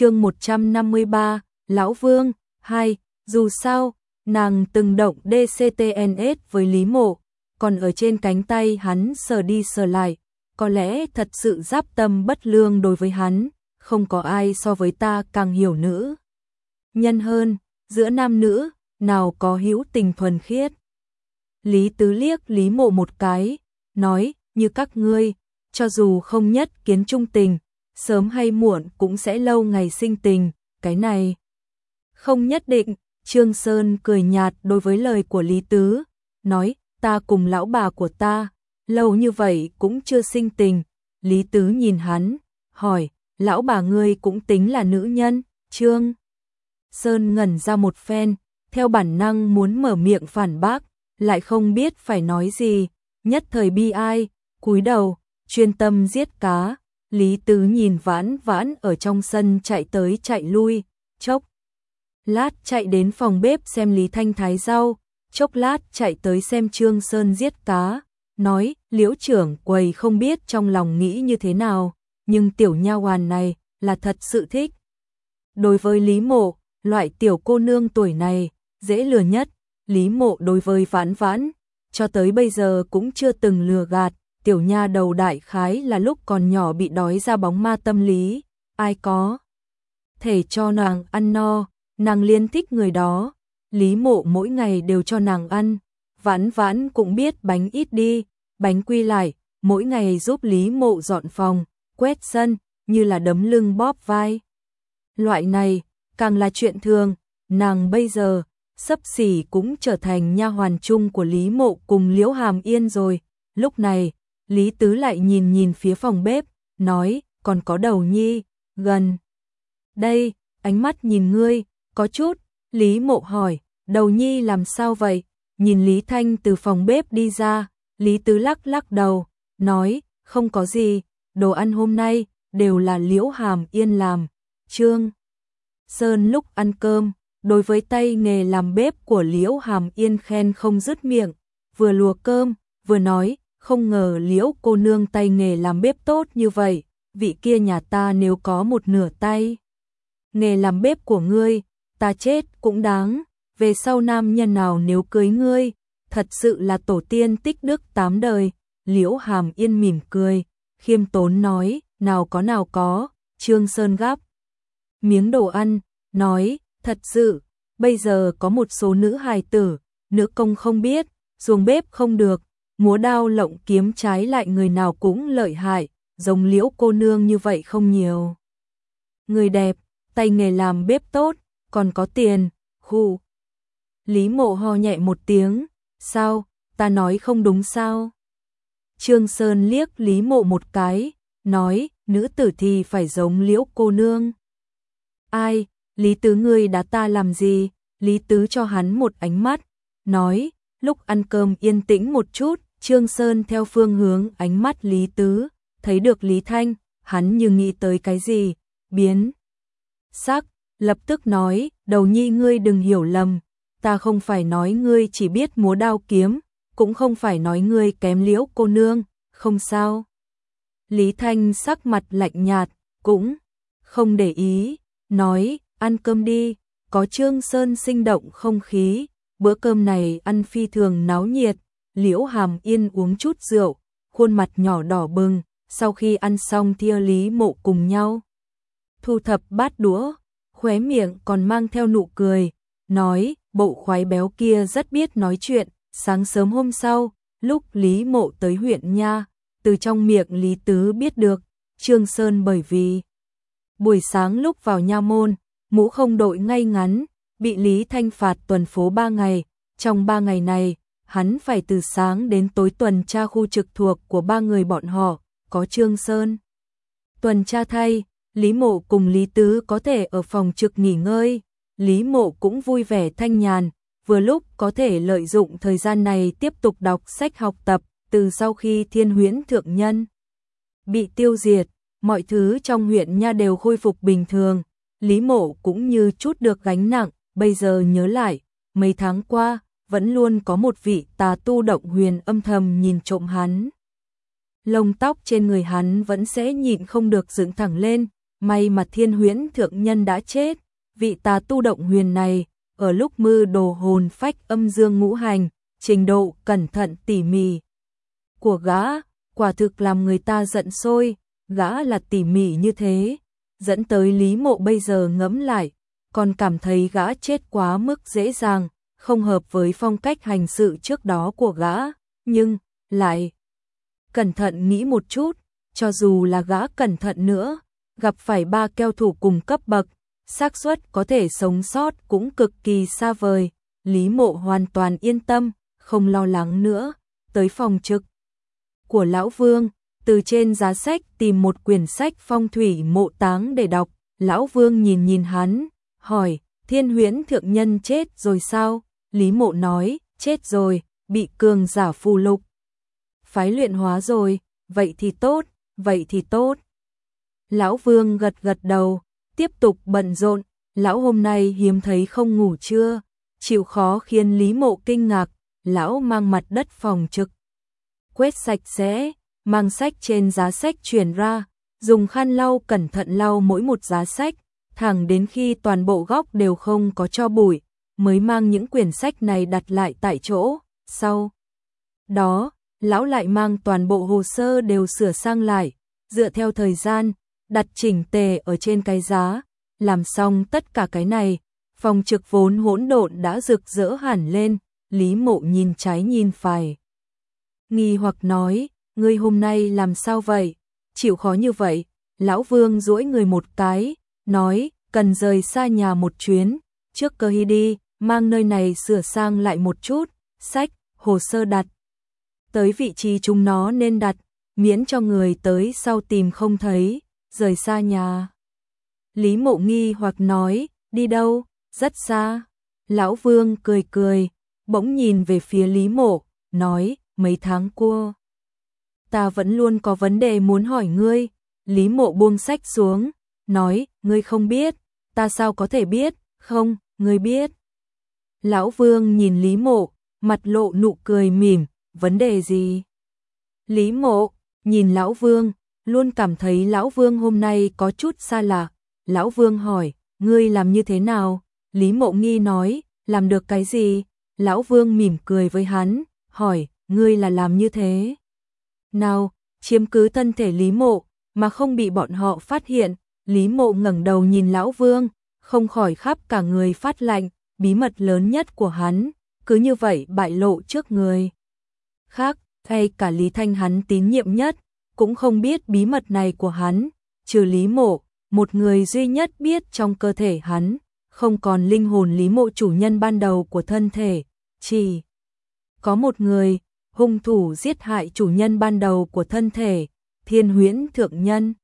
chương 153, Lão Vương, 2, dù sao, nàng từng động DCTNS với Lý Mộ, còn ở trên cánh tay hắn sờ đi sờ lại, có lẽ thật sự giáp tâm bất lương đối với hắn, không có ai so với ta càng hiểu nữ. Nhân hơn, giữa nam nữ, nào có hữu tình thuần khiết. Lý Tứ liếc Lý Mộ một cái, nói, như các ngươi, cho dù không nhất kiến trung tình, sớm hay muộn cũng sẽ lâu ngày sinh tình, cái này. Không nhất định, Trương Sơn cười nhạt đối với lời của Lý Tứ, nói, ta cùng lão bà của ta, lâu như vậy cũng chưa sinh tình. Lý Tứ nhìn hắn, hỏi, lão bà ngươi cũng tính là nữ nhân, Trương. Sơn ngẩn ra một phen, theo bản năng muốn mở miệng phản bác, lại không biết phải nói gì, nhất thời bi ai, cúi đầu, chuyên tâm giết cá. Lý Tứ nhìn vãn vãn ở trong sân chạy tới chạy lui, chốc. Lát chạy đến phòng bếp xem Lý Thanh thái rau, chốc lát chạy tới xem Trương Sơn giết cá, nói, liễu trưởng quầy không biết trong lòng nghĩ như thế nào, nhưng tiểu nha hoàn này là thật sự thích. Đối với Lý Mộ, loại tiểu cô nương tuổi này, dễ lừa nhất, Lý Mộ đối với vãn vãn, cho tới bây giờ cũng chưa từng lừa gạt, tiểu nha đầu đại khái là lúc còn nhỏ bị đói ra bóng ma tâm lý, ai có thể cho nàng ăn no, nàng liên thích người đó, Lý Mộ mỗi ngày đều cho nàng ăn, vãn vãn cũng biết bánh ít đi, bánh quy lại, mỗi ngày giúp Lý Mộ dọn phòng, quét sân, như là đấm lưng bóp vai. Loại này, càng là chuyện thường, nàng bây giờ, sắp xỉ cũng trở thành nha hoàn chung của Lý Mộ cùng Liễu Hàm Yên rồi. Lúc này, Lý Tứ lại nhìn nhìn phía phòng bếp, nói, còn có đầu nhi, gần. Đây, ánh mắt nhìn ngươi, có chút, Lý Mộ hỏi, đầu nhi làm sao vậy? Nhìn Lý Thanh từ phòng bếp đi ra, Lý Tứ lắc lắc đầu, nói, không có gì, đồ ăn hôm nay đều là Liễu Hàm Yên làm. Trương Sơn lúc ăn cơm, đối với tay nghề làm bếp của Liễu Hàm Yên khen không dứt miệng, vừa lùa cơm, vừa nói, không ngờ Liễu cô nương tay nghề làm bếp tốt như vậy, vị kia nhà ta nếu có một nửa tay. Nghề làm bếp của ngươi, ta chết cũng đáng, về sau nam nhân nào nếu cưới ngươi, thật sự là tổ tiên tích đức tám đời, Liễu Hàm Yên mỉm cười, khiêm tốn nói, nào có nào có, Trương Sơn gắp. Miếng đồ ăn, nói, thật sự, bây giờ có một số nữ hài tử, nữ công không biết, ruồng bếp không được, múa đao lộng kiếm trái lại người nào cũng lợi hại, giống liễu cô nương như vậy không nhiều. Người đẹp, tay nghề làm bếp tốt, còn có tiền, khu. Lý mộ ho nhẹ một tiếng, sao, ta nói không đúng sao? Trương Sơn liếc Lý mộ một cái, nói, nữ tử thì phải giống liễu cô nương. Ai, Lý Tứ ngươi đã ta làm gì? Lý Tứ cho hắn một ánh mắt, nói, lúc ăn cơm yên tĩnh một chút, Trương Sơn theo phương hướng ánh mắt Lý Tứ, thấy được Lý Thanh, hắn như nghĩ tới cái gì, biến. Sắc, lập tức nói, đầu nhi ngươi đừng hiểu lầm, ta không phải nói ngươi chỉ biết múa đao kiếm, cũng không phải nói ngươi kém liễu cô nương, không sao. Lý Thanh sắc mặt lạnh nhạt, cũng không để ý, nói, ăn cơm đi, có Trương Sơn sinh động không khí, bữa cơm này ăn phi thường náo nhiệt, Liễu Hàm Yên uống chút rượu, khuôn mặt nhỏ đỏ bừng, sau khi ăn xong thia Lý Mộ cùng nhau. Thu thập bát đũa, khóe miệng còn mang theo nụ cười, nói, bộ khoái béo kia rất biết nói chuyện, sáng sớm hôm sau, lúc Lý Mộ tới huyện Nha, từ trong miệng Lý Tứ biết được, Trương Sơn bởi vì buổi sáng lúc vào nha môn, mũ không đội ngay ngắn, bị Lý Thanh phạt tuần phố ba ngày, trong ba ngày này, hắn phải từ sáng đến tối tuần tra khu trực thuộc của ba người bọn họ, có Trương Sơn. Tuần tra thay, Lý Mộ cùng Lý Tứ có thể ở phòng trực nghỉ ngơi, Lý Mộ cũng vui vẻ thanh nhàn, vừa lúc có thể lợi dụng thời gian này tiếp tục đọc sách học tập, từ sau khi thiên huyễn thượng nhân. Bị tiêu diệt, mọi thứ trong huyện nha đều khôi phục bình thường, Lý Mộ cũng như chút được gánh nặng, bây giờ nhớ lại, mấy tháng qua, vẫn luôn có một vị tà tu động huyền âm thầm nhìn trộm hắn. Lông tóc trên người hắn vẫn sẽ nhịn không được dựng thẳng lên, may mà thiên huyễn thượng nhân đã chết, vị tà tu động huyền này, ở lúc mư đồ hồn phách âm dương ngũ hành, trình độ cẩn thận tỉ mỉ. Của gã, quả thực làm người ta giận sôi, gã là tỉ mỉ như thế, dẫn tới Lý Mộ bây giờ ngẫm lại, còn cảm thấy gã chết quá mức dễ dàng, không hợp với phong cách hành sự trước đó của gã, nhưng lại cẩn thận nghĩ một chút, cho dù là gã cẩn thận nữa, gặp phải ba keo thủ cùng cấp bậc, xác suất có thể sống sót cũng cực kỳ xa vời. Lý Mộ hoàn toàn yên tâm, không lo lắng nữa, tới phòng trực của lão Vương, từ trên giá sách tìm một quyển sách phong thủy mộ táng để đọc, lão Vương nhìn nhìn hắn, hỏi, thiên huyễn thượng nhân chết rồi sao? Lý Mộ nói, chết rồi, bị cường giả phù lục. Phái luyện hóa rồi, vậy thì tốt, vậy thì tốt. Lão Vương gật gật đầu, tiếp tục bận rộn, lão hôm nay hiếm thấy không ngủ trưa, chịu khó khiến Lý Mộ kinh ngạc, lão mang mặt đất phòng trực. Quét sạch sẽ, mang sách trên giá sách chuyển ra, dùng khăn lau cẩn thận lau mỗi một giá sách, thẳng đến khi toàn bộ góc đều không có cho bụi, mới mang những quyển sách này đặt lại tại chỗ, sau. Đó, lão lại mang toàn bộ hồ sơ đều sửa sang lại, dựa theo thời gian, đặt chỉnh tề ở trên cái giá, làm xong tất cả cái này, phòng trực vốn hỗn độn đã rực rỡ hẳn lên, Lý Mộ nhìn trái nhìn phải. Nghi hoặc nói, ngươi hôm nay làm sao vậy? Chịu khó như vậy, lão Vương duỗi người một cái, nói, cần rời xa nhà một chuyến, trước cơ hy đi, mang nơi này sửa sang lại một chút, sách, hồ sơ đặt. Tới vị trí chúng nó nên đặt, miễn cho người tới sau tìm không thấy, rời xa nhà. Lý mộ nghi hoặc nói, đi đâu, rất xa. Lão Vương cười cười, bỗng nhìn về phía Lý mộ, nói, mấy tháng cua. Ta vẫn luôn có vấn đề muốn hỏi ngươi. Lý mộ buông sách xuống, nói, ngươi không biết, ta sao có thể biết, không, ngươi biết. Lão Vương nhìn Lý mộ, mặt lộ nụ cười mỉm, vấn đề gì? Lý mộ, nhìn Lão Vương, luôn cảm thấy Lão Vương hôm nay có chút xa lạ. Lão Vương hỏi, ngươi làm như thế nào? Lý Mộ Nghi nói, làm được cái gì? Lão Vương mỉm cười với hắn, hỏi, ngươi là làm như thế? Nào, chiếm cứ thân thể Lý Mộ, mà không bị bọn họ phát hiện. Lý Mộ ngẩng đầu nhìn Lão Vương, không khỏi khắp cả người phát lạnh, bí mật lớn nhất của hắn, cứ như vậy bại lộ trước người. Khác, hay cả Lý Thanh hắn tín nhiệm nhất, cũng không biết bí mật này của hắn, trừ Lý Mộ, một người duy nhất biết trong cơ thể hắn, không còn linh hồn Lý Mộ chủ nhân ban đầu của thân thể, chỉ có một người, hung thủ giết hại chủ nhân ban đầu của thân thể, Thiên Huyễn Thượng Nhân.